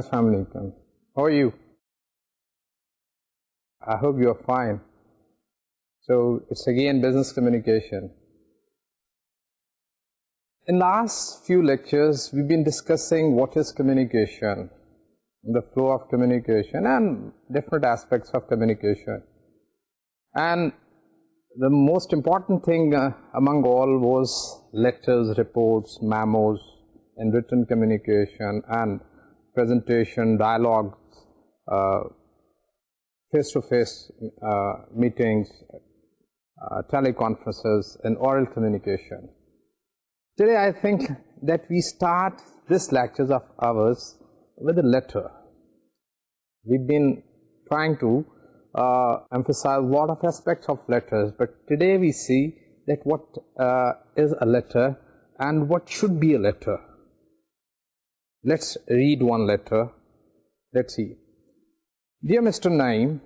السلام علیکم how you I hope you are fine so it's again business communication in last few lectures we been discussing what is communication the flow of communication and different aspects of communication and the most important thing among all was lectures reports memos written communication and presentation dialogue face to face meeting teleconferences and oral communication today I think this lectures whether we be trying to emphasize today we see this after and what should be after Let's read one letter. Let's see. Dear Mr. Naeem,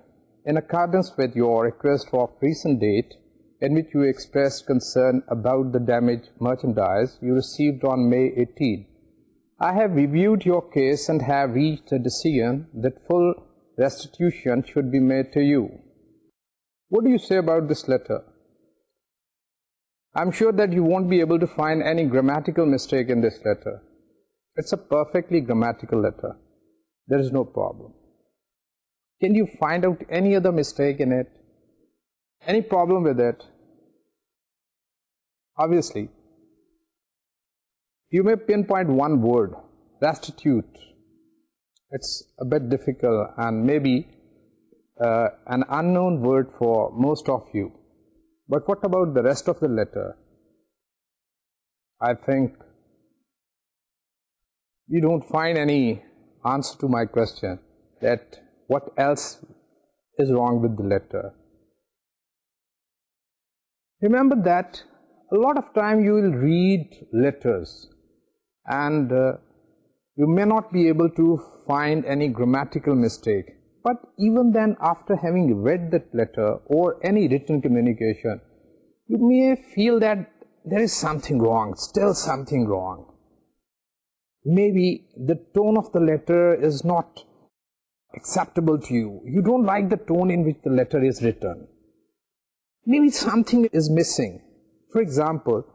in accordance with your request for recent date in which you expressed concern about the damaged merchandise you received on May 18, I have reviewed your case and have reached a decision that full restitution should be made to you. What do you say about this letter? I'm sure that you won't be able to find any grammatical mistake in this letter. It's a perfectly grammatical letter. There is no problem. Can you find out any other mistake in it? Any problem with it? Obviously, you may pinpoint one word, restitute. It's a bit difficult and maybe uh, an unknown word for most of you. But what about the rest of the letter? I think you don't find any answer to my question that what else is wrong with the letter. Remember that a lot of time you will read letters and uh, you may not be able to find any grammatical mistake, but even then, after having read that letter or any written communication, you may feel that there is something wrong, still something wrong maybe the tone of the letter is not acceptable to you. You don't like the tone in which the letter is written. Maybe something is missing. For example,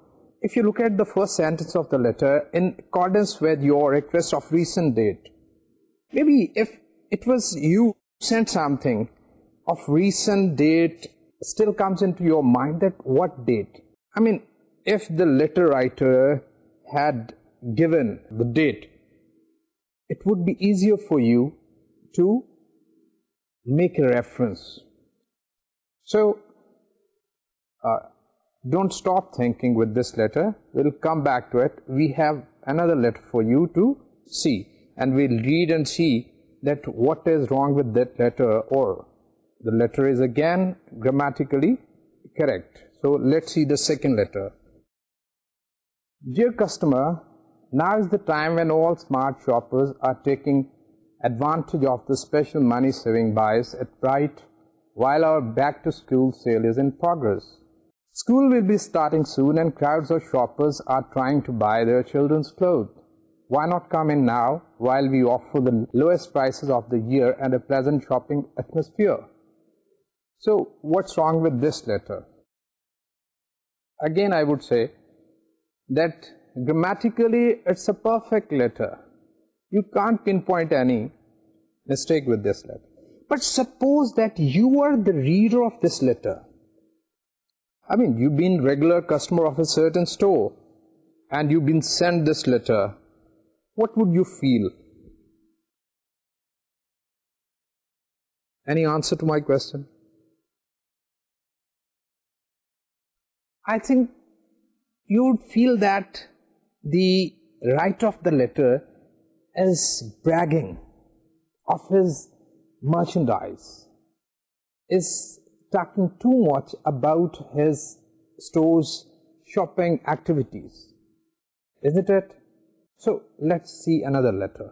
if you look at the first sentence of the letter, in accordance with your request of recent date, maybe if it was you sent something of recent date, still comes into your mind that what date? I mean, if the letter writer had given the date, it would be easier for you to make a reference. So, uh, don't stop thinking with this letter, we'll come back to it. We have another letter for you to see, and we'll read and see that what is wrong with that letter, or the letter is again grammatically correct. So let's see the second letter. Dear customer, now is the time when all smart shoppers are taking advantage of the special money saving bias at Bright while our back to school sale is in progress. School will be starting soon and crowds of shoppers are trying to buy their children's clothes. Why not come in now while we offer the lowest prices of the year and a pleasant shopping atmosphere? So what's wrong with this letter? Again, I would say that Grammatically, it's a perfect letter. You can't pinpoint any mistake with this letter. But suppose that you are the reader of this letter. I mean, you've been regular customer of a certain store and you've been sent this letter. What would you feel? Any answer to my question? I think you would feel that the writer of the letter is bragging of his merchandise, is talking too much about his store's shopping activities, isn't it? So let's see another letter.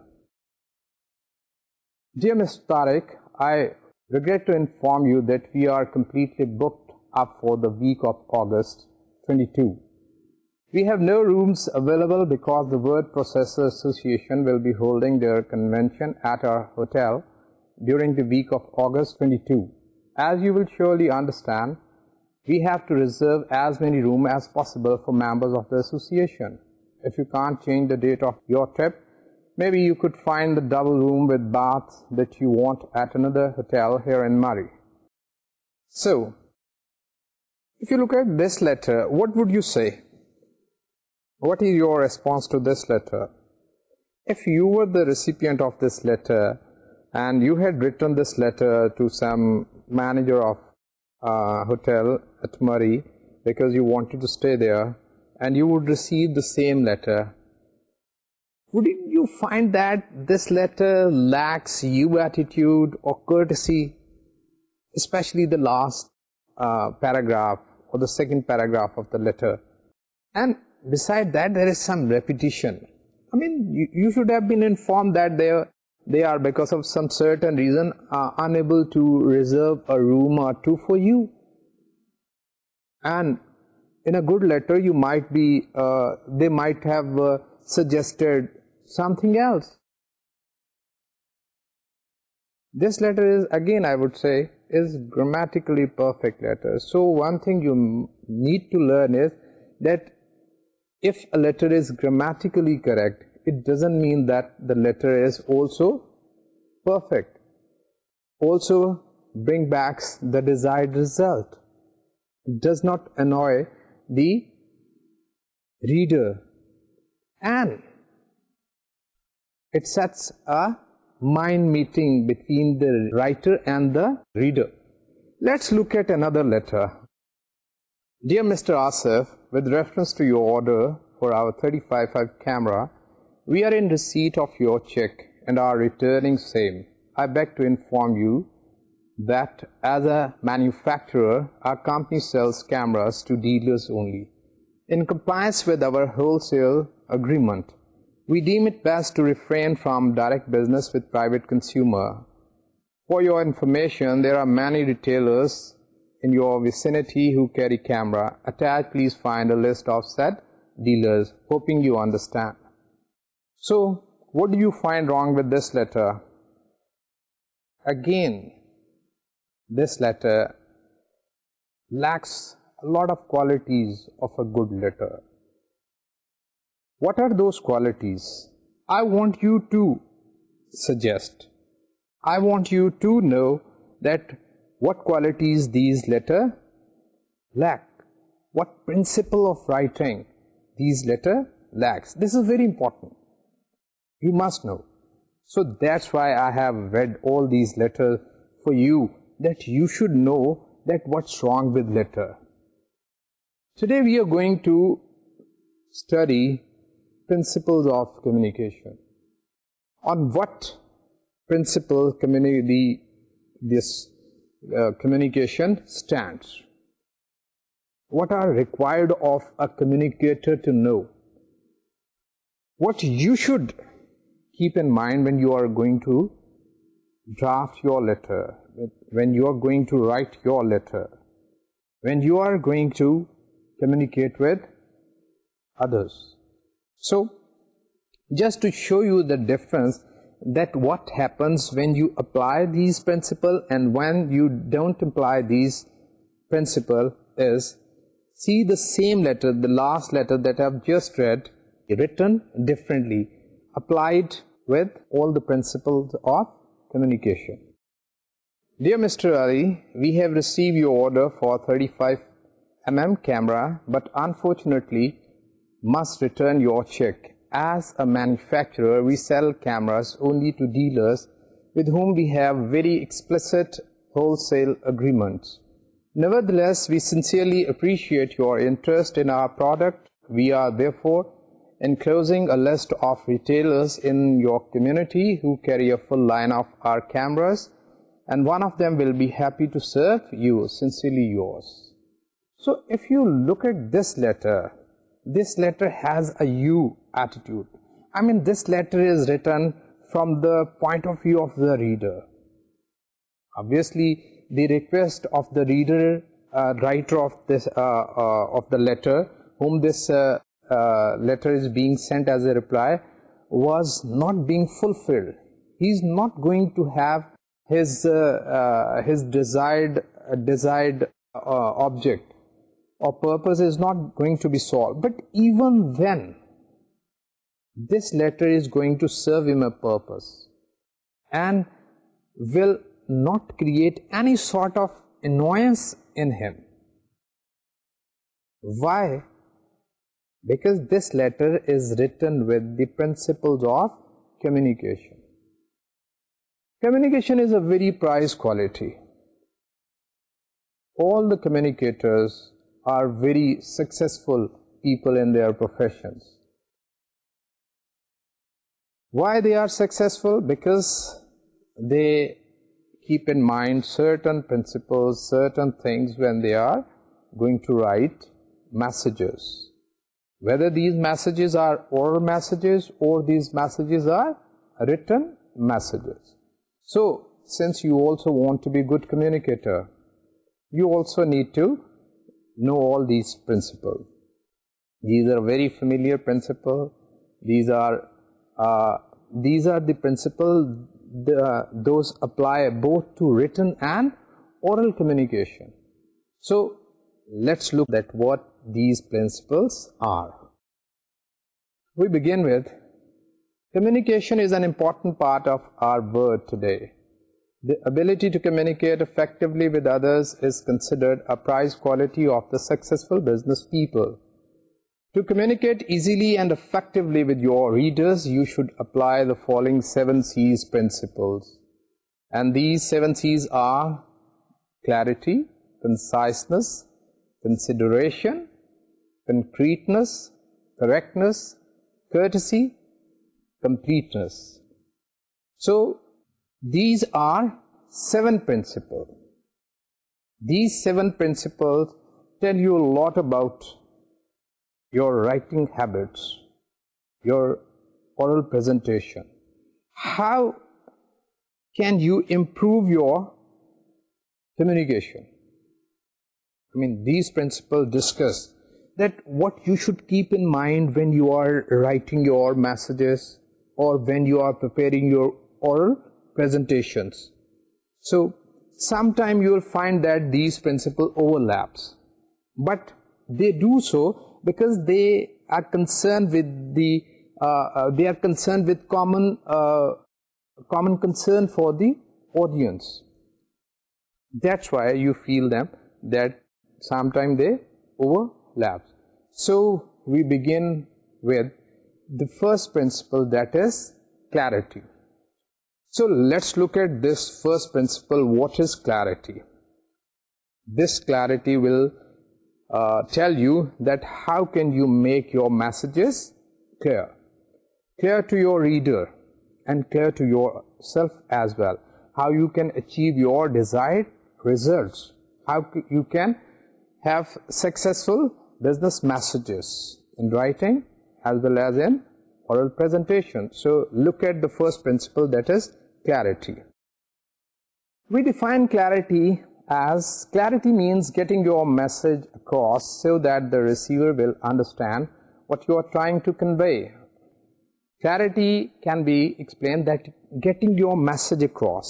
Dear Mr. Tariq, I regret to inform you that we are completely booked up for the week of August 22. We have no rooms available because the Word Processor Association will be holding their convention at our hotel during the week of August 22. As you will surely understand, we have to reserve as many rooms as possible for members of the association. If you can't change the date of your trip, maybe you could find the double room with baths that you want at another hotel here in Murray. So, if you look at this letter, what would you say? What is your response to this letter? If you were the recipient of this letter and you had written this letter to some manager of hotel at Murray because you wanted to stay there, and you would receive the same letter, wouldn't you find that this letter lacks you attitude or courtesy, especially the last uh, paragraph or the second paragraph of the letter? And Beside that, there is some repetition. I mean, you should have been informed that they are, because of some certain reason, are unable to reserve a room or two for you. And in a good letter, you might be, uh, they might have uh, suggested something else. This letter is, again I would say, is grammatically perfect letter. So one thing you need to learn is that if a letter is grammatically correct, it doesn't mean that the letter is also perfect, also bring back the desired result. It does not annoy the reader, and it sets a mind meeting between the writer and the reader. Let's look at another letter. Dear Mr. Asif, with reference to your order for our 35mm camera, we are in receipt of your check and are returning same. I beg to inform you that as a manufacturer, our company sells cameras to dealers only. In compliance with our wholesale agreement, we deem it best to refrain from direct business with private consumer. For your information, there are many retailers in your vicinity who carry camera attached, please find a list of said dealers. Hoping you understand. So what do you find wrong with this letter? Again, this letter lacks a lot of qualities of a good letter. What are those qualities? I want you to suggest. I want you to know that what qualities these letters lack? What principle of writing these letters lacks? This is very important. You must know. So that's why I have read all these letters for you, that you should know that what's wrong with letter. Today we are going to study principles of communication. On what principle this uh, communication stands. What are required of a communicator to know? What you should keep in mind when you are going to draft your letter, when you are going to write your letter, when you are going to communicate with others. So, just to show you the difference, that what happens when you apply these principles and when you don't apply these principles is, see the same letter, the last letter that I have just read, written differently, applied with all the principles of communication. Dear Mr. Ali, we have received your order for 35mm camera, but unfortunately must return your check as a manufacturer, we sell cameras only to dealers with whom we have very explicit wholesale agreements. Nevertheless, we sincerely appreciate your interest in our product. We are therefore enclosing a list of retailers in your community who carry a full line of our cameras, and one of them will be happy to serve you. Sincerely yours. So if you look at this letter, this letter has a you attitude. I mean, this letter is written from the point of view of the reader. Obviously, the request of the reader, uh, writer of this uh, uh, of the letter, whom this letter is being sent as a reply, was not being fulfilled. He is not going to have his desired object or purpose is not going to be solved. But even then, this letter is going to serve him a purpose and will not create any sort of annoyance in him. Why? Because this letter is written with the principles of communication. Communication is a very prized quality. All the communicators are very successful people in their professions. Why they are successful? Because they keep in mind certain principles, certain things when they are going to write messages. Whether these messages are oral messages or these messages are written messages. So, since you also want to be a good communicator, you also need to know all these principles. These are very familiar principles. These are uh, the principles those apply both to written and oral communication. So let's look at what these principles are. We begin with communication is an important part of our world today. The ability to communicate effectively with others is considered a prized quality of the successful business people. To communicate easily and effectively with your readers, you should apply the following 7 C's principles. And these 7 C's are clarity, conciseness, consideration, concreteness, correctness, courtesy, completeness. So, these are 7 principles. These 7 principles tell you a lot about your writing habits, your oral presentation. How can you improve your communication? I mean, these principles discuss that what you should keep in mind when you are writing your messages or when you are preparing your oral presentations. So sometime you will find that these principle overlaps, but they do so because they are concerned with the uh, uh, uh, common concern for the audience. That's why you feel them that sometimes they overlap. So we begin with the first principle, that is clarity. So let's look at this first principle. What is clarity? This clarity will uh, tell you that how can you make your messages clear. Clear to your reader and clear to yourself as well. How you can achieve your desired results. How you can have successful business messages in writing as well as in oral presentation. So look at the first principle, that is clarity. We define clarity as clarity means getting your message across so that the receiver will understand what you are trying to convey. Clarity can be explained that getting your message across.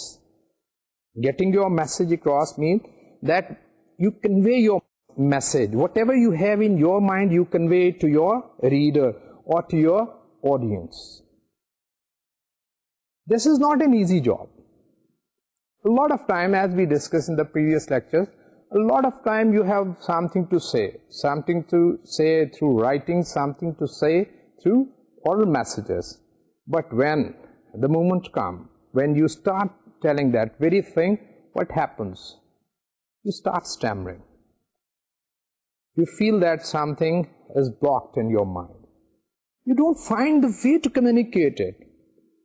Getting your message across means that you convey your message. Whatever you have in your mind, you convey it to your reader or to your audience. This is not an easy job. A lot of time, as we discussed in the previous lectures, a lot of time you have something to say through writing, something to say through oral messages. But when the moment comes, when you start telling that very thing, what happens? You start stammering. You feel that something is blocked in your mind. You don't find the way to communicate it.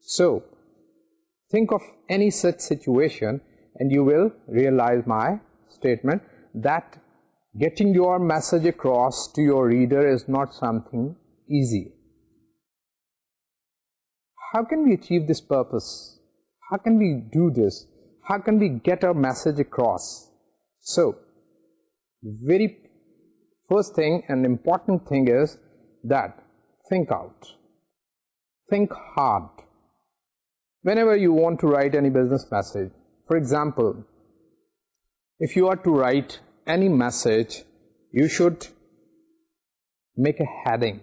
So Think of any such situation and you will realize my statement that getting your message across to your reader is not something easy. How can we achieve this purpose? How can we do this? How can we get our message across? So, very first thing and important thing is that think out, think hard whenever you want to write any business message. For example, if you are to write any message, you should make a heading,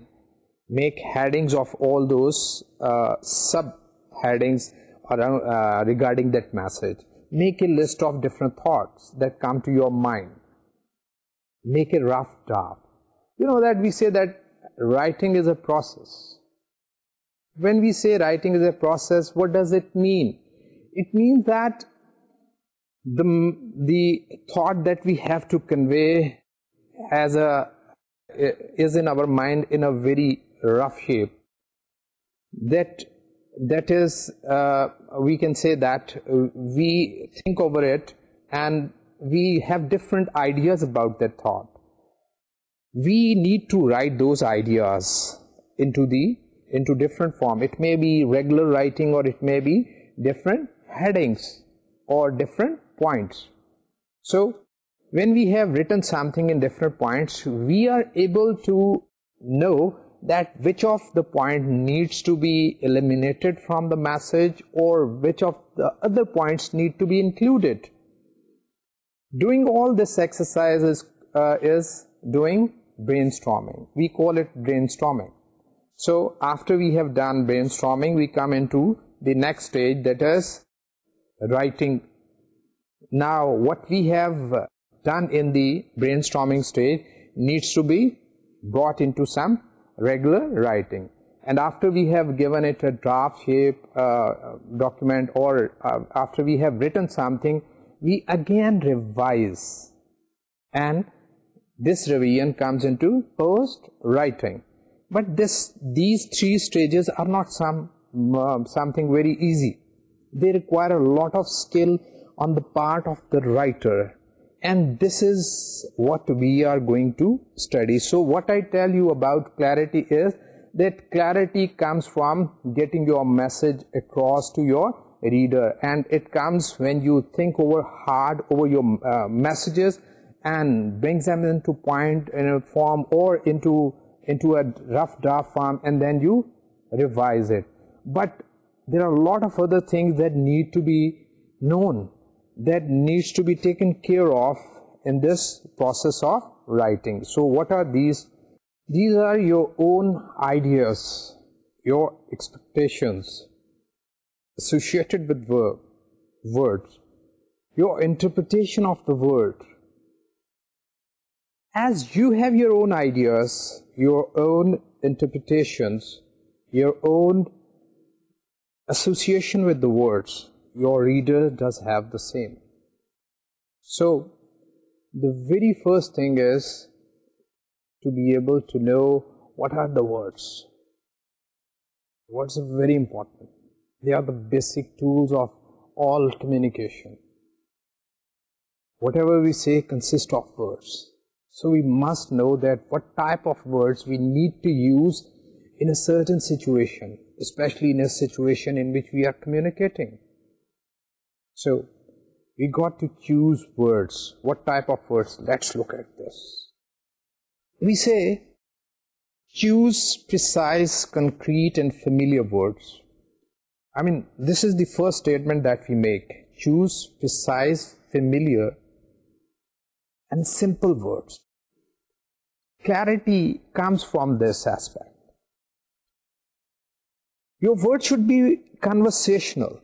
make headings of all those uh, subheadings around, uh, regarding that message. Make a list of different thoughts that come to your mind. Make a rough draft. You know that we say that writing is a process. When we say writing is a process, what does it mean? It means that the thought that we have to convey is in our mind in a very rough shape. That is, uh, we can say that we think over it and we have different ideas about that thought. We need to write those ideas into the so when we writing we are now of the need to be added from the message اور So after we have done brainstorming, we come into the next stage, that is writing. Now what we have done in the brainstorming stage needs to be brought into some regular writing. And after we have given it a draft shape uh, document, or uh, after we have written something, we again revise, and this revision comes into post-writing. But these three stages are not uh, something very easy. They require a lot of skill on the part of the writer. And this is what we are going to study. So what I tell you about clarity is that clarity comes from getting your message across to your reader, and it comes when you think hard over your uh, messages and brings them into point in a form or into into a rough draft form and then you revise it. But there are a lot of other things that need to be known, that needs to be taken care of in this process of writing. So what are these? These are your own ideas, your expectations associated with words, your interpretation of the word. As you have your own ideas, your own interpretations, your own association with the words. Your reader does have the same. So the very first thing is to be able to know what are the words. Words are very important. They are the basic tools of all communication. Whatever we say consists of words. So we must know that what type of we need to use in situation this is the first statement chooses and simple words. Clarity comes from this aspect. Your word should be conversational.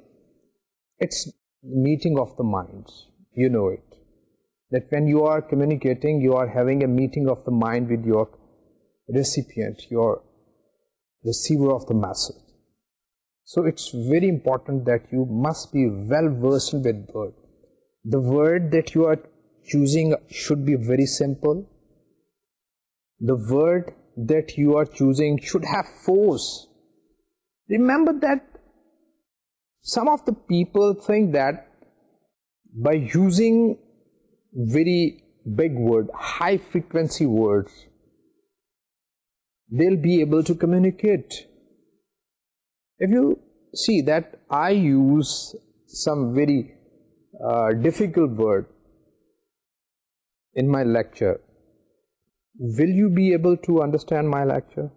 It's the meeting of the minds. You know it. That when you are communicating, you are having a meeting of the mind with your recipient, your receiver of the message. So it's very important that you must be well versed with word. The word that you are choosing should be very simple. The word that you are choosing should have force. Remember that some of the people think that by using very big word, high frequency words, they'll be able to communicate. If you see that I use some very uh, difficult word, in my lecture, will you be able to understand my lecture?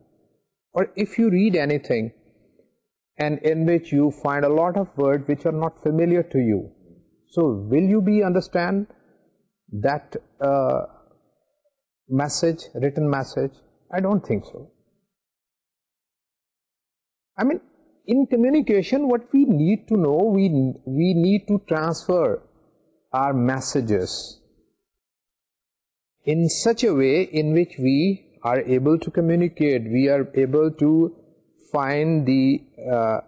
Or if you read anything and in which you find a lot of words which are not familiar to you, so will you be understand that uh, message, written message? I don't think so. I mean, in communication, what we need to know, we need to transfer our messages in such a way in which we are able to communicate, we are able to uh,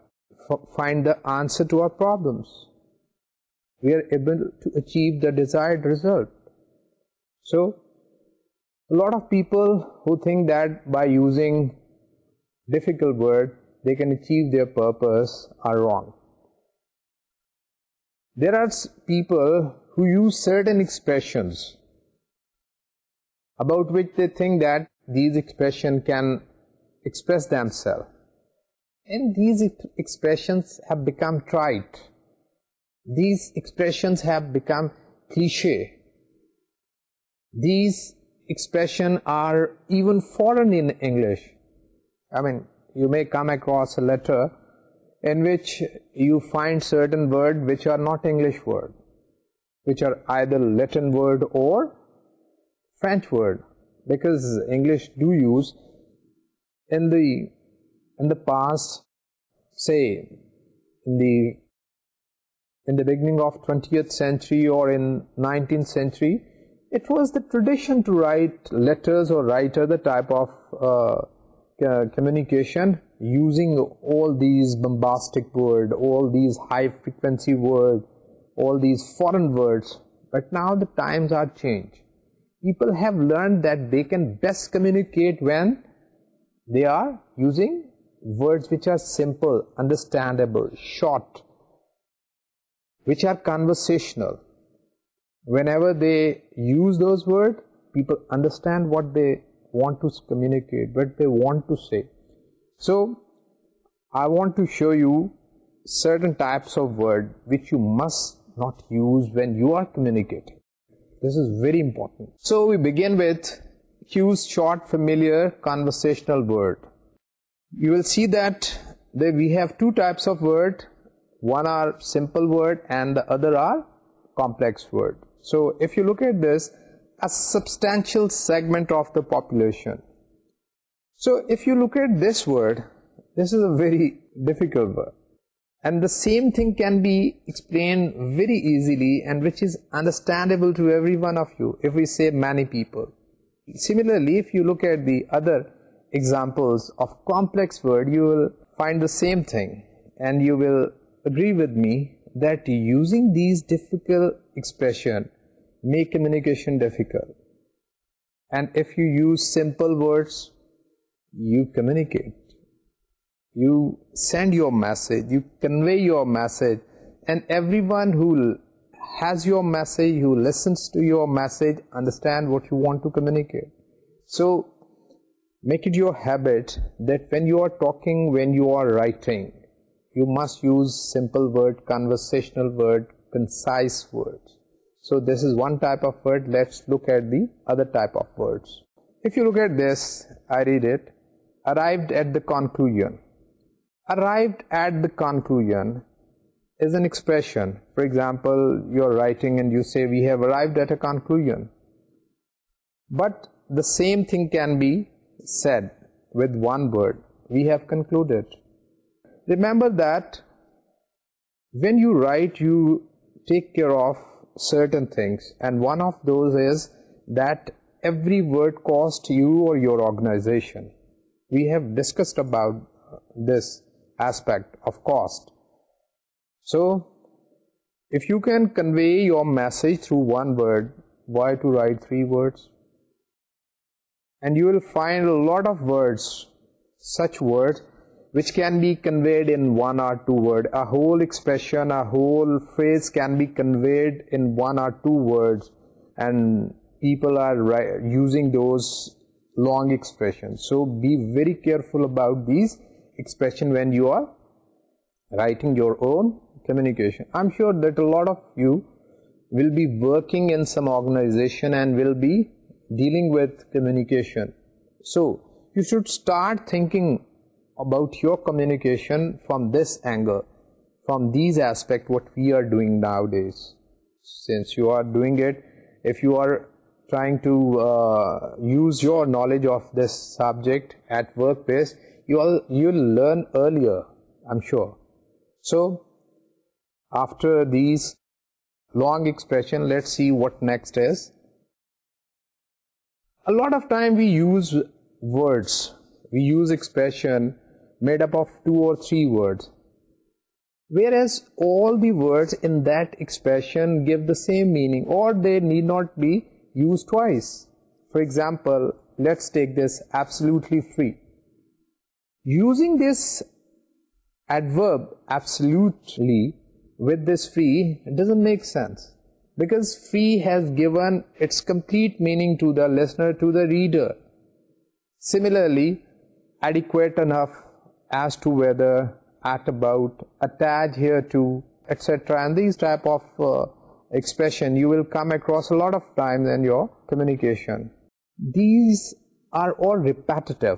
find the answer to our problems. We are able to achieve the desired result. So, a lot of people who think that by using difficult words they can achieve their purpose are wrong. There are people who use certain expressions about which the think this expression can express themselves these expressions them cliche these ایک certain word which are not English word which are idle word or French word because English do use the beginning of twenty century or tradition to رائٹرکیشن using these bombastic word all these foreign words but now the times are change people have learned that they can best communicate when they are using words which are simple, understandable, short, which are conversational. Whenever they use those words, people understand what they want to communicate, what they want to say. So, I want to show you certain types of words which you must not use when you are communicating. This is very important. So we begin with Hugh's short familiar conversational word. You will see that we have two types of word. One are simple word and the other are complex word. So if you look at this, a substantial segment of the population. So if you look at this word, this is a very difficult word. And the same thing can be explained very easily and which is understandable to every one of you if we say many people. Similarly, if you look at the other examples of complex word, you will find the same thing, and you will agree with me that using these difficult expression make communication difficult. And if you use simple words, you communicate you send your message, you convey your message, and everyone who has your message, who listens to your message, understand what you want to communicate. So make it your habit that when you are talking, when you are writing, you must use simple word, conversational word, concise words. So this is one type of word. Let's look at the other type of words. If you look at this, I read it, arrived at the conclusion arrived at the conclusion is an expression. For example, you're writing and you say we have arrived at a conclusion. But the same thing can be said with one word. We have concluded. Remember that when you write, you take care of certain things, and one of those is that every word cost you or your organization. We have discussed about this aspect of cost. So, if you can convey your message through one word, why to write three words? And you will find a lot of words, such words which can be conveyed in one or two words. A whole expression, a whole phrase can be conveyed in one or two words, and people are using those long expressions. So be very careful about these expression when you are writing your own communication. I am sure that a lot of you will be working in some organization and will be dealing with communication. So you should start thinking about your communication from this angle, from these aspects what we are doing nowadays. Since you are doing it, if you are trying to uh, use your knowledge of this subject at workplace, you'll learn earlier, I'm sure. So after these long expression, let's see what next is. A lot of time we use words, we use expression made up of 2 or 3 words, whereas all the words in that expression give the same meaning, or they need not be used twice. For example, let's take this absolutely free. ریڈرلیٹنٹراسپریشن communication these are repetitive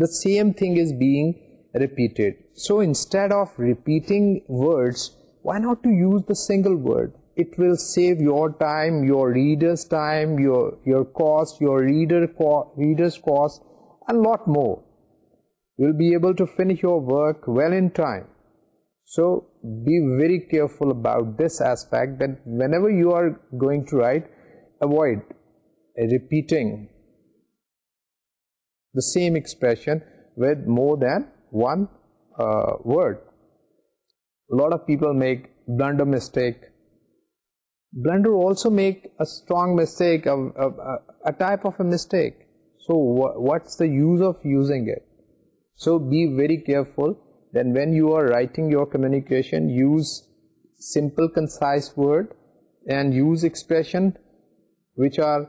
the same thing is being repeated. So instead of repeating words, why not to use the single word? It will save your time, your reader's time, your cost, your reader's cost, a lot more. You'll be able to finish your work well in time. So be very careful about this aspect, that whenever you are going to write, avoid repeating the same expression with more than one uh, word. A lot of people make blunder mistake. Blunder also make a strong mistake, a type of a mistake. So what's the use of using it? So be very careful. Then when you are writing your communication, use simple concise word and use expression which are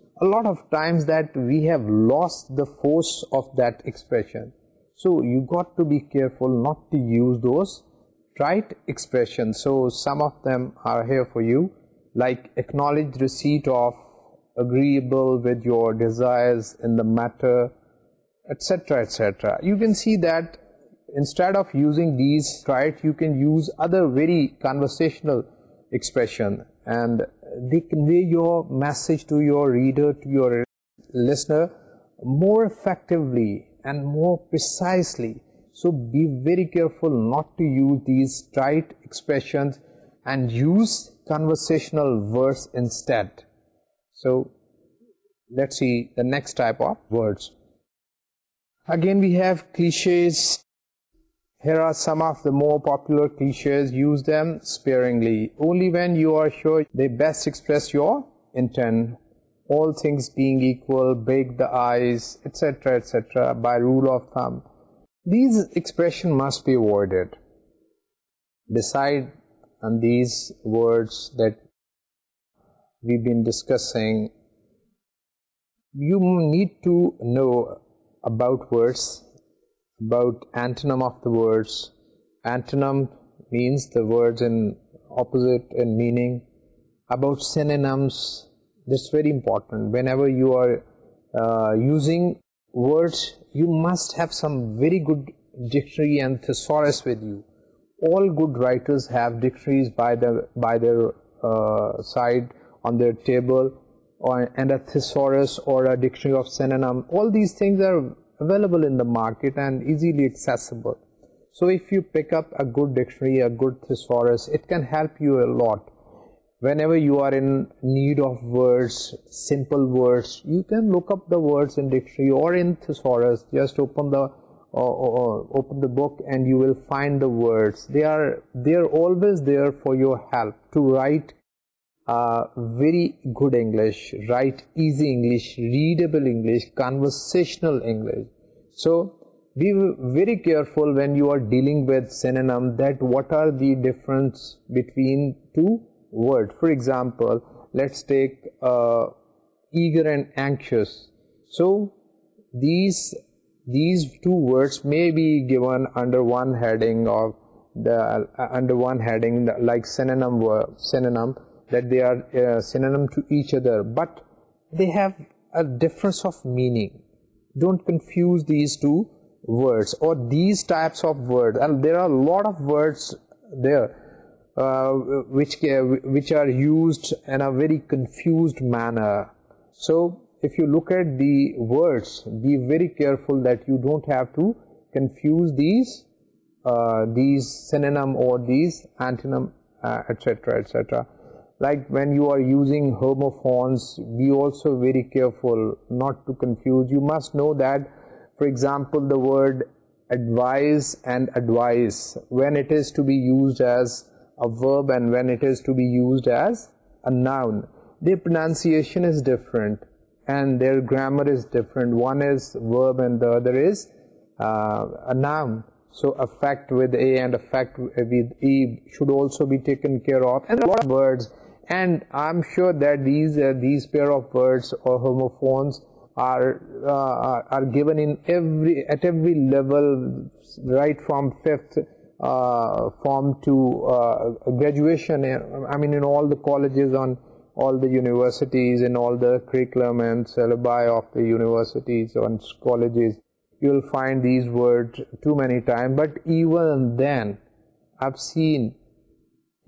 a lot of times that we have lost the force of that expression. So you got to be careful not to use those trite expressions. So some of them are here for you, like acknowledge receipt of, agreeable with your desires in the matter, etc., etc. You can see that instead of using these trite, you can use other very conversational expression, and they convey your message to your reader, to your listener more effectively and more precisely. So be very careful not to use these trite expressions and use conversational words instead. So let's see the next type of words. Again we have cliches, here are some of the more popular cliches. Use them sparingly, only when you are sure they best express your intent. All things being equal, break the ice, etc., etc., by rule of thumb. These expressions must be avoided. Decide on these words that we've been discussing. You need to know about words about antonym of the words. Antonym means the words in opposite in meaning. About synonyms, this is very important. Whenever you are uh, using words, you must have some very good dictionary and thesaurus with you. All good writers have dictionaries by their uh, side on their table, or and a thesaurus or a dictionary of synonym. All these things are available in the market and easily accessible. So if you pick up a good dictionary, a good thesaurus, it can help you a lot. Whenever you are in need of words, simple words, you can look up the words in dictionary or in thesaurus. Just open the uh, uh, uh, book and you will find the words. They are always there for your help to write very good English, write easy English, readable English, conversational English. So be very careful when you are dealing with synonym, that what are the difference between two words. For example, let's take uh, eager and anxious. So these two words may be given under one heading, uh, like synonym difference of meaning don't confuse these two these types which are used in a very confused manner so if you look at the words be very careful that you don't have to confuse these synonym or Like when you are using homophones, be also very careful not to confuse. You must know that, for example, the word advise and advice, when it is to be used as a verb and when it is to be used as a noun, their pronunciation is different and their grammar is different. One is verb and the other is uh, a noun. So affect with A and affect with E should also be taken care of. And a lot of words and I'm sure that uh, these pair of words or homophones are uh, given in at every level, right from fifth uh, form to graduation. Eh, I mean, in all the colleges, on all the universities, in all the curriculum and syllabi of the universities and colleges, you'll find these words too many times. But even then, I've seen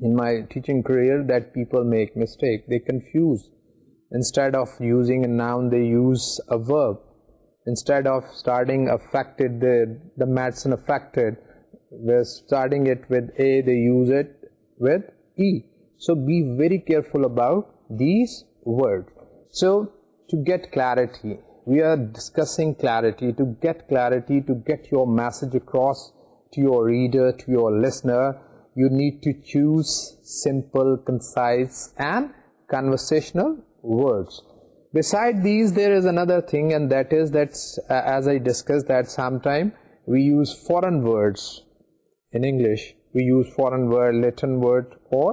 in my teaching career that people make mistake. They confuse. Instead of using a noun, they use a verb. Instead of starting affected, the Madsen affected, they're starting it with A, they use it with E. So be very careful about these words. So to get clarity, we are discussing clarity, to get your message across to your reader, to your listener you need to choose simple, concise and conversational words. Beside these, there is another thing, and that is that uh, as I discussed, that sometime we use foreign words in English. We use foreign word, Latin word or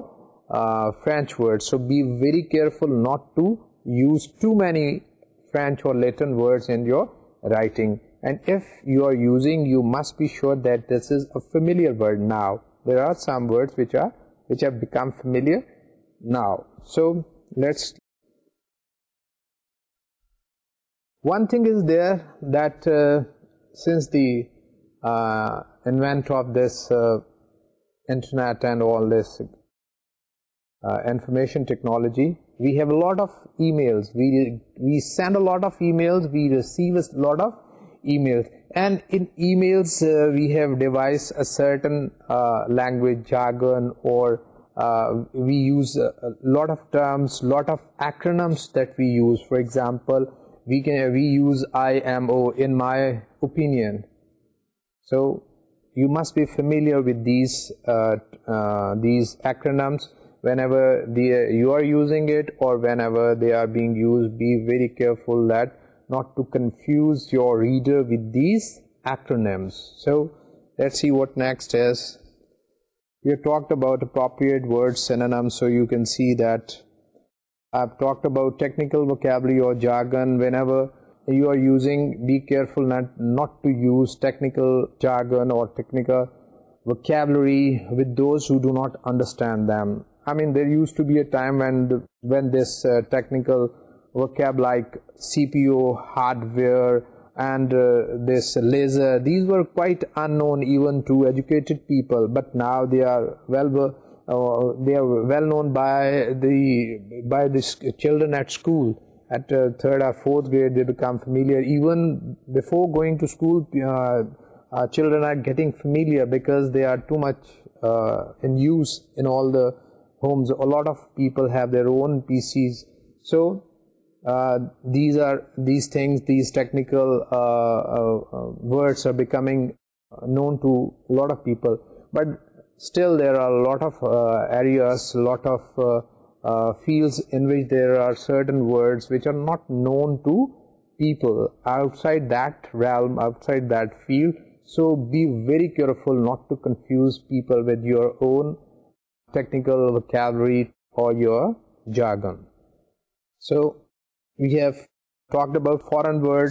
uh, French words. So be very careful not to use too many French or Latin words in your writing. And if you are using, you must be sure that this is a familiar word now. There are some words which have become familiar now. So let's. One thing is there that uh, since the uh, invent of this uh, internet and all this information technology, we have a lot of emails. We send a lot of emails. We receive a lot of emails. And in emails uh, we have devised a certain uh, language jargon, or uh, we use a lot of terms, lot of acronyms that we use. For example, we use IMO, in my opinion. So you must be familiar with these acronyms. Whenever you are using it or whenever they are being used, be very careful that not to confuse your talk about so you can set about technically or vocab like CPU, hardware, and this laser. These were quite unknown even to educated people, but now they are well known by the children at school. At 3rd or 4th grade, they become familiar. Even before going to school, children are getting familiar because they are too much in use in all the homes. A lot of people have their own PCs. So uh, these technical uh, uh, words are becoming known to a lot of people, but still there are a lot of areas, lot of fields in which there are certain words which are not known to people outside that realm, outside that field. So be very careful not to confuse people with your own technical vocabulary or your jargon. So read we come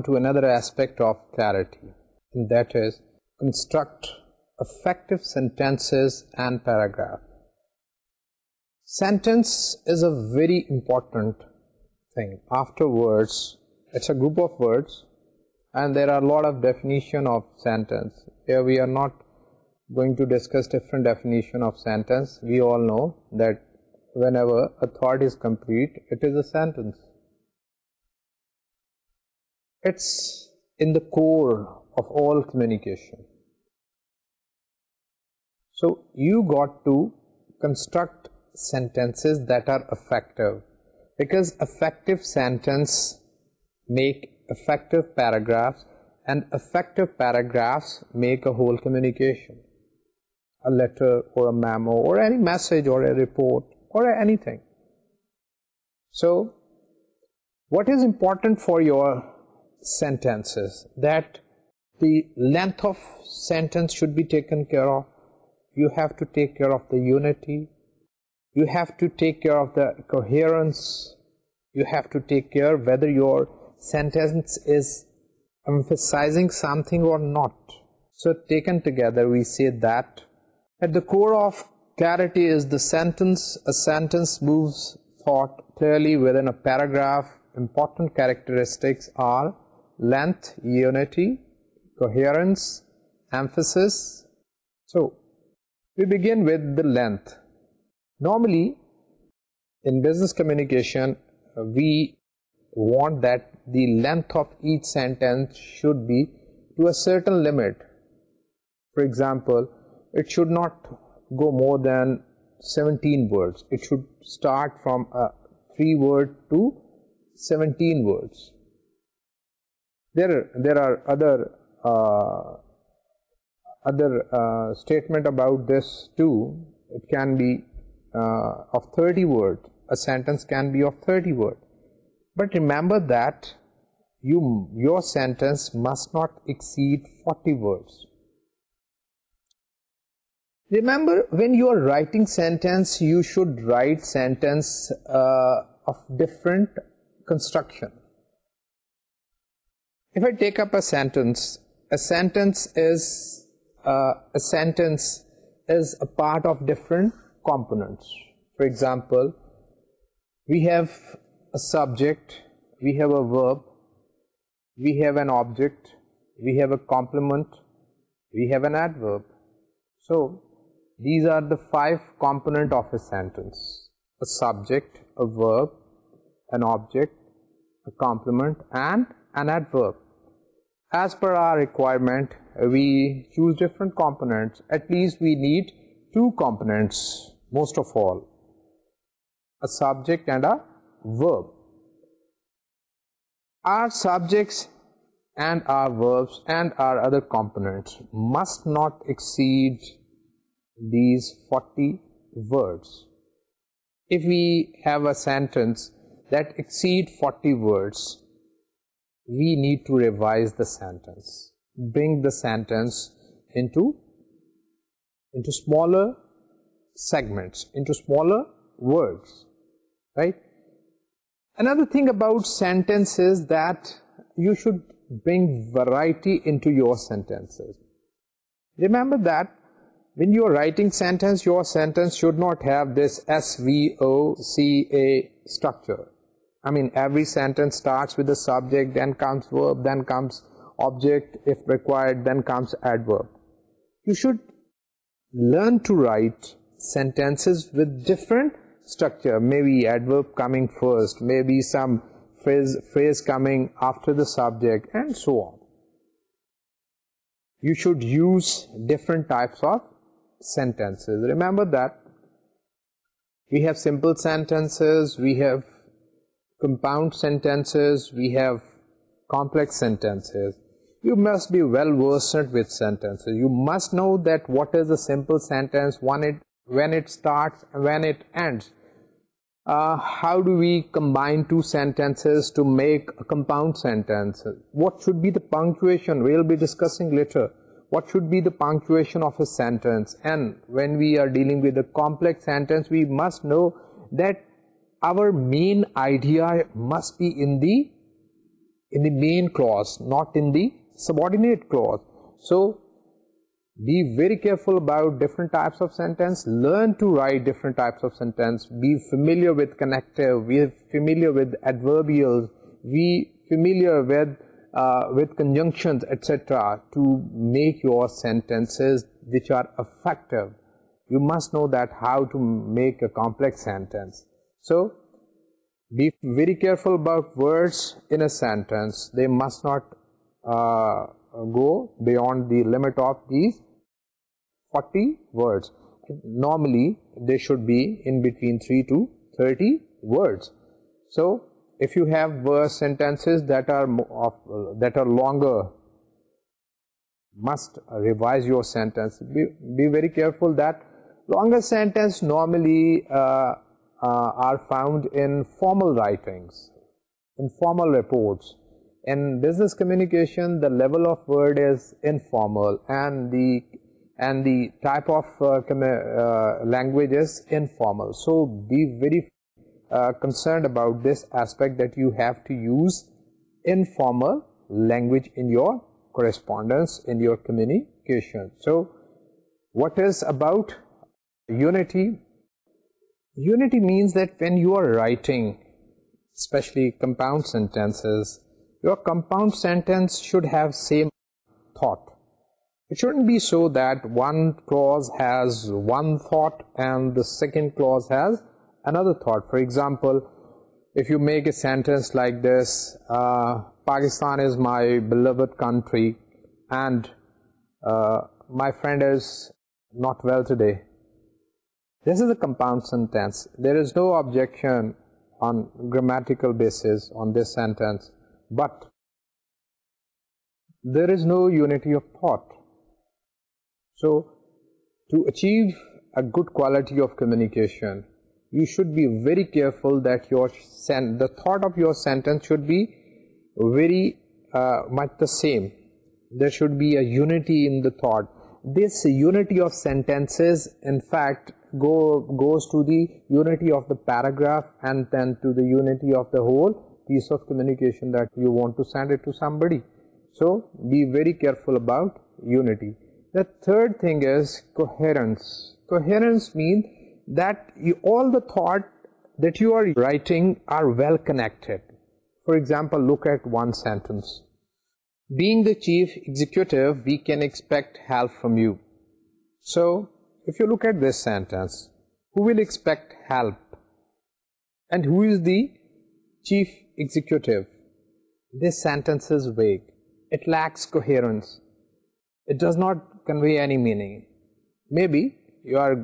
to another aspect of clarity is construct effect sentences and paragraph sentence is a very important after group office and there are لارفینیشن so you got to construct sentence that are effect effect sentence make effect paragraphs and effective paragraphs make a whole communication or report or length of sentence should be taken care of you have to take care of the unity you have to take care of the coherence you have to take care whether your sentence is saying something or not so taken together we see the کو sentence مووزلی paragraph and characteristics are length unities so again with the length normally in business communication we want that length sentence should be to a for example it should not go more than seven three seventeen there are other other statement about this to Canty sentence can be of thirty word but remember that your sentence must not ایک sentence you should write sentence for example we have a subject, we have a verb, we have an object, we have a complement, we have an adverb. So, these are the 5 components of a sentence: a subject, a verb, an object, a complement and an adverb. As per our requirement, we choose different components. At least we need 2 components most of all, a subject and a verb. Our subjects and our verbs and our other components must not exceed these 40 words. If we have a sentence that exceeds 40 words, we need to revise the sentence, bring the sentence into smaller segments, into smaller words, right? Another thing about sentence is that you should bring variety into your sentences. Remember that when you are writing sentence, your sentence should not have this SVOCA structure. I mean, every sentence starts with the subject, then comes verb, then comes object if required, then comes adverb. You should learn to write sentences with different structure, maybe adverb coming first, maybe some phrase coming after the subject, and so on. You should use different types of sentences. Remember that we have simple sentences, we have compound sentences, we have complex sentences. You must be well versed with sentences. You must know that what is a simple sentence, وینٹارٹ وینڈ how do we combine sentences make compound sentence be punctuation what should be the punctuations we must know that our main idea must be in the main clause not in subordinate clause so Be very careful about different types of sentence. Learn to write different types of sentence. Be familiar with connective. Be familiar with adverbials. Be familiar with uh, conjunctions, etc. to make your sentences which are effective. You must know that how to make a complex sentence. So, be very careful about words in a sentence. They must not uh, go beyond the limit of these 40 words. Normally they should be in between 3 to 30 words. So if you have sentences that are longer, must revise your sentence. Be very careful that longer sentences normally uh, uh, are found in formal writings, in formal reports. In business communication, the level of word is informal and the and the type of uh, uh, uh, language is informal. So be very concerned about this aspect that you have to use informal language in your correspondence, in your communication. So what is about unity? Unity means that when you are writing, especially compound sentences, your compound sentence should have same thought, it shouldn't be so that one clause has one thought and the second clause has another thought. For example, if you make a sentence like this, uh, Pakistan is my beloved country and uh, my friend is not well today. This is a compound sentence. There is no objection on grammatical basis on this sentence, but there is no unity of thought. So to achieve a good quality of communication, you should be very careful that your the thought of your sentence should be very uh, much the same. There should be a unity in the thought. This unity of sentences, in fact, goes to the unity of the paragraph and then to the unity of the whole piece of communication that you want to send it to somebody. So be very careful about unity. The third thing is coherence. Coherence means that all the thought that you are writing are well connected. For example, look at one sentence. Being the chief executive, we can expect help from you. So, if you look at this sentence, who will expect help? And who is the chief executive? This sentence is vague. It lacks coherence. It does not convey any meaning. Maybe you are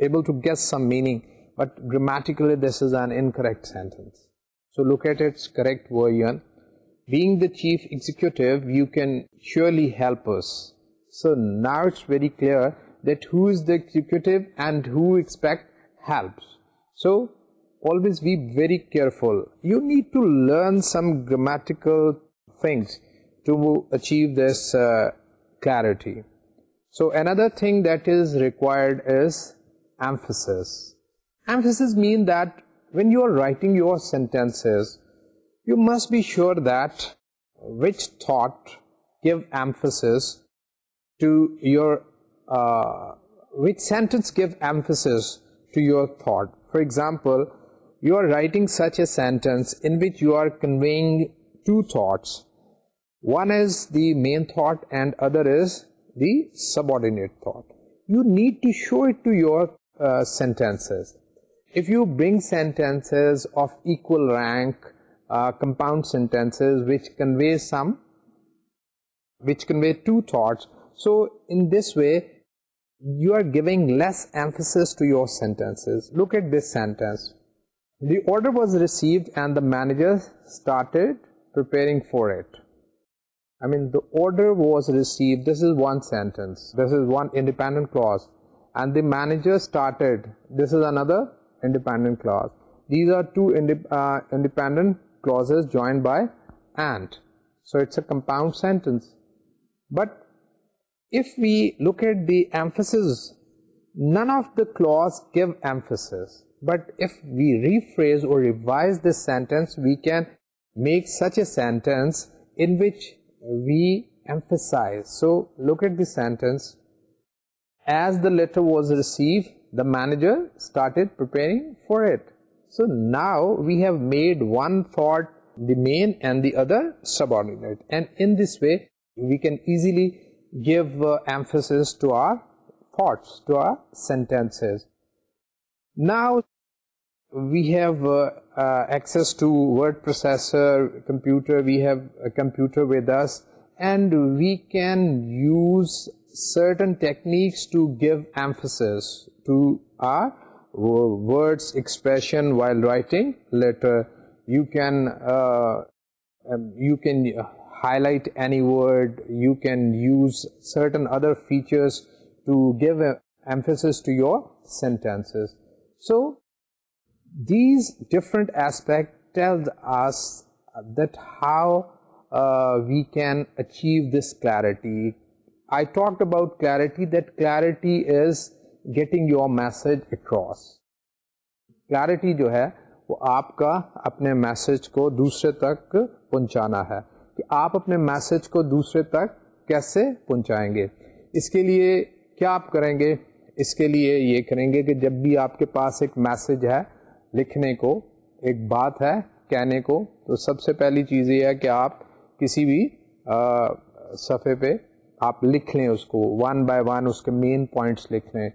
able to guess some meaning, but grammatically this is an incorrect sentence. So look at its correct version. Being the chief executive, you can surely help us. So now it's very clear that who is the executive and who expect helps. So always be very careful. You need to learn some grammatical things to achieve this uh, clarity. So another thing that is required is emphasis. Emphasis means that when you are writing your sentences, you must be sure that which thought give emphasis to your uh, which sentence give emphasis to your thought. For example, you are writing such a sentence in which you are conveying two thoughts. One is the main thought and other is the subordinate thought. You need to show it to your uh, sentences. If you bring sentences of equal rank, uh, compound sentences which convey two thoughts, so in this way you are giving less emphasis to your sentences. Look at this sentence. The order was received and the manager started preparing for it. Order was receive this is one sentence one independent clause the مینیجرڈنٹ independent بائیڈ سوساؤنڈ sentence but we look at the emphasis none of the clause give emphasis but we rephrase our sentence we can make such a sentence we emphasize. So look at the sentence. As the letter was received, the manager started preparing for it. So now we have made one thought the main and the other subordinate, and in this way we can easily give uh, emphasis to our thoughts, to our sentences. Now we have uh, uh, access to word processor, computer, we have a computer with us, and we can use certain techniques to give emphasis to our words, expression while writing letter. Uh, um, you can highlight any word, you can use certain other features to give emphasis to your sentences. So us as that how we can achieve this clarity. I talk about clarity that clarity is getting your message across Clarity جو ہے وہ آپ کا اپنے message کو دوسرے تک پہنچانا ہے کہ آپ اپنے میسج کو دوسرے تک کیسے پہنچائیں گے اس کے لیے کیا آپ کریں گے اس کے لیے یہ کریں گے کہ جب بھی آپ کے پاس ایک میسج ہے لکھنے کو ایک بات ہے کہنے کو تو سب سے پہلی چیز یہ ہے کہ آپ کسی بھی صفحے پہ آپ لکھ لیں اس کو ون بائی ون اس کے مین پوائنٹس لکھ لیں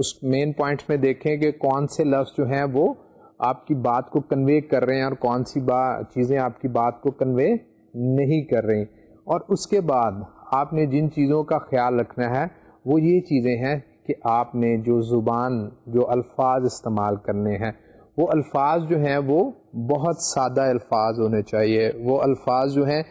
اس مین پوائنٹس میں دیکھیں کہ کون سے لفظ جو ہیں وہ آپ کی بات کو کنوے کر رہے ہیں اور کون سی چیزیں آپ کی بات کو کنوے نہیں کر رہی اور اس کے بعد آپ نے جن چیزوں کا خیال رکھنا ہے وہ یہ چیزیں ہیں کہ آپ نے جو زبان جو الفاظ استعمال کرنے ہیں وہ الفاظ جو ہیں وہ بہت سادہ الفاظ ہونے چاہیے وہ الفاظ جو ہیں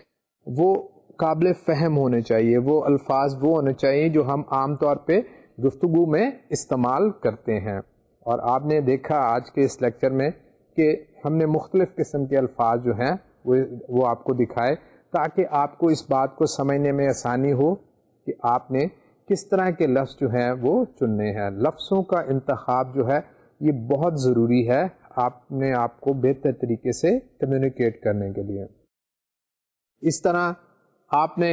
وہ قابل فہم ہونے چاہیے وہ الفاظ وہ ہونے چاہیے جو ہم عام طور پہ گفتگو میں استعمال کرتے ہیں اور آپ نے دیکھا آج کے اس لیکچر میں کہ ہم نے مختلف قسم کے الفاظ جو ہیں وہ وہ آپ کو دکھائے تاکہ آپ کو اس بات کو سمجھنے میں آسانی ہو کہ آپ نے کس طرح کے لفظ جو ہیں وہ چننے ہیں لفظوں کا انتخاب جو ہے یہ بہت ضروری ہے آپ نے آپ کو بہتر طریقے سے کمیونیکیٹ کرنے کے لیے اس طرح آپ نے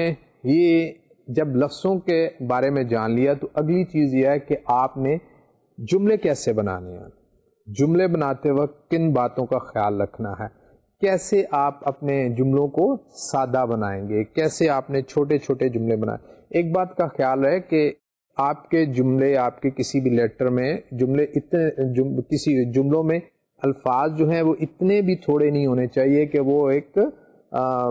یہ جب لفظوں کے بارے میں جان لیا تو اگلی چیز یہ ہے کہ آپ نے جملے کیسے بنانے ہیں جملے بناتے وقت کن باتوں کا خیال رکھنا ہے کیسے آپ اپنے جملوں کو سادہ بنائیں گے کیسے آپ نے چھوٹے چھوٹے جملے بنائے ایک بات کا خیال ہے کہ آپ کے جملے آپ کے کسی بھی لیٹر میں جملے اتنے جم, کسی جملوں میں الفاظ جو ہیں وہ اتنے بھی تھوڑے نہیں ہونے چاہیے کہ وہ ایک آ,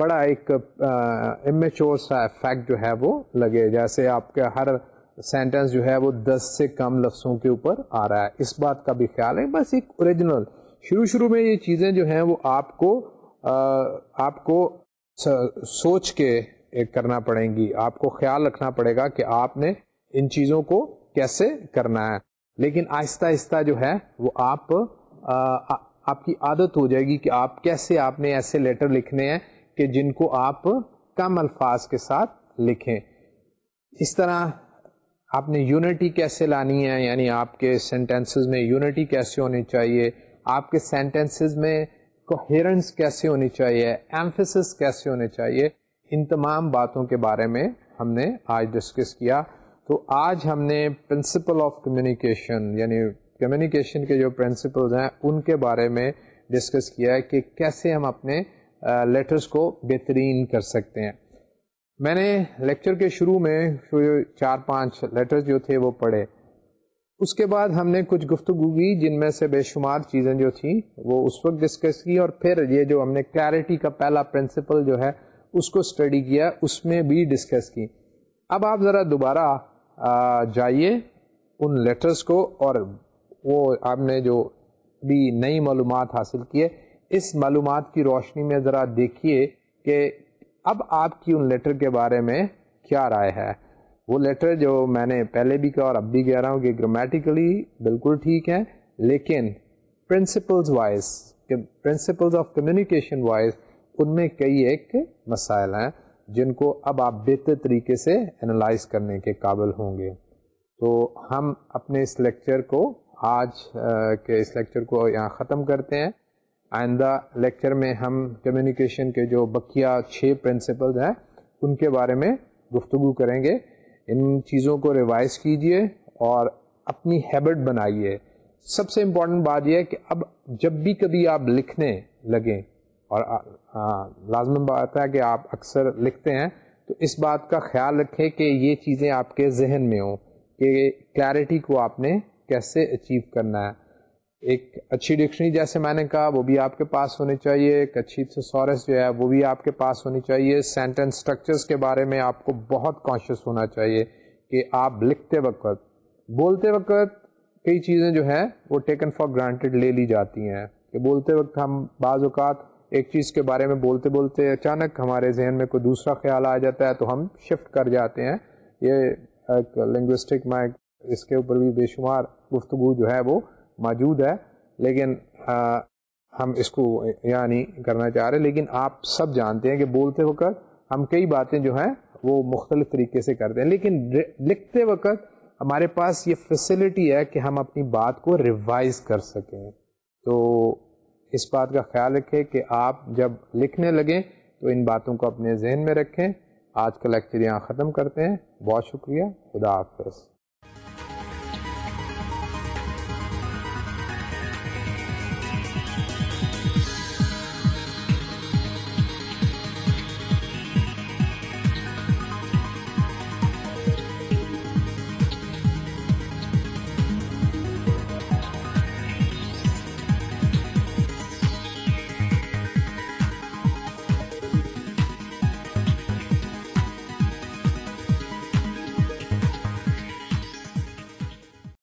بڑا ایک امیچور سا افیکٹ جو ہے وہ لگے جیسے آپ کا ہر سینٹنس جو ہے وہ دس سے کم لفظوں کے اوپر آ رہا ہے اس بات کا بھی خیال ہے بس ایک اوریجنل شروع شروع میں یہ چیزیں جو ہیں وہ آپ کو آپ کو سوچ کے کرنا پڑیں گی آپ کو خیال رکھنا پڑے گا کہ آپ نے ان چیزوں کو کیسے کرنا ہے لیکن آہستہ آہستہ جو ہے وہ آپ آپ کی عادت ہو جائے گی کہ آپ کیسے آپ نے ایسے لیٹر لکھنے ہیں کہ جن کو آپ کم الفاظ کے ساتھ لکھیں اس طرح آپ نے یونٹی کیسے لانی ہے یعنی آپ کے سینٹینسز میں یونٹی کیسے ہونی چاہیے آپ کے سینٹینسز میں کیسے کیسے ہونی چاہیے چاہیے ان تمام باتوں کے بارے میں ہم نے آج ڈسکس کیا تو آج ہم نے پرنسپل آف کمیونیکیشن یعنی کمیونیکیشن کے جو پرنسپلز ہیں ان کے بارے میں ڈسکس کیا ہے کہ کیسے ہم اپنے لیٹرس کو بہترین کر سکتے ہیں میں نے لیکچر کے شروع میں چار پانچ لیٹرز جو تھے وہ پڑھے اس کے بعد ہم نے کچھ گفتگو کی جن میں سے بے شمار چیزیں جو تھیں وہ اس وقت ڈسکس کی اور پھر یہ جو ہم نے کلیئرٹی کا پہلا پرنسپل جو ہے اس کو اسٹڈی کیا اس میں بھی ڈسکس کی اب آپ ذرا دوبارہ جائیے ان لیٹرس کو اور وہ آپ نے جو بھی نئی معلومات حاصل کی ہے اس معلومات کی روشنی میں ذرا دیکھیے کہ اب آپ کی ان لیٹر کے بارے میں کیا رائے ہے وہ لیٹر جو میں نے پہلے بھی کہا اور اب بھی کہہ رہا ہوں کہ گرامیٹیکلی بالکل ٹھیک ہیں لیکن principles wise principles of communication wise ان میں کئی ایک مسائل ہیں جن کو اب آپ بہتر طریقے سے انالائز کرنے کے قابل ہوں گے تو ہم اپنے اس لیکچر کو آج کے اس لیکچر کو یہاں ختم کرتے ہیں آئندہ لیکچر میں ہم کمیونیکیشن کے جو بکیا چھ پرنسپلز ہیں ان کے بارے میں گفتگو کریں گے ان چیزوں کو ریوائز کیجئے اور اپنی ہیبٹ بنائیے سب سے امپورٹنٹ بات یہ ہے کہ اب جب بھی کبھی آپ لکھنے لگیں اور لازم بات ہے کہ آپ اکثر لکھتے ہیں تو اس بات کا خیال رکھے کہ یہ چیزیں آپ کے ذہن میں ہوں کہ کلیئرٹی کو آپ نے کیسے اچیو کرنا ہے ایک اچھی ڈکشنری جیسے میں نے کہا وہ بھی آپ کے پاس ہونی چاہیے ایک اچھی سورس جو ہے وہ بھی آپ کے پاس ہونی چاہیے سینٹینس اسٹرکچرس کے بارے میں آپ کو بہت کانشیس ہونا چاہیے کہ آپ لکھتے وقت بولتے وقت کئی چیزیں جو ہیں وہ ٹیکن فار گرانٹیڈ لے لی جاتی ہیں کہ بولتے وقت ہم بعض اوقات ایک چیز کے بارے میں بولتے بولتے اچانک ہمارے ذہن میں کوئی دوسرا خیال آ جاتا ہے تو ہم شفٹ کر جاتے ہیں یہ ایک لنگوسٹک میں اس کے اوپر بھی بے شمار گفتگو جو ہے وہ موجود ہے لیکن ہم اس کو یعنی نہیں کرنا چاہ رہے لیکن آپ سب جانتے ہیں کہ بولتے وقت ہم کئی باتیں جو ہیں وہ مختلف طریقے سے کرتے ہیں لیکن لکھتے وقت ہمارے پاس یہ فیسلٹی ہے کہ ہم اپنی بات کو ریوائز کر سکیں تو اس بات کا خیال رکھے کہ آپ جب لکھنے لگیں تو ان باتوں کو اپنے ذہن میں رکھیں آج کا لیکچر یہاں ختم کرتے ہیں بہت شکریہ خدا حافظ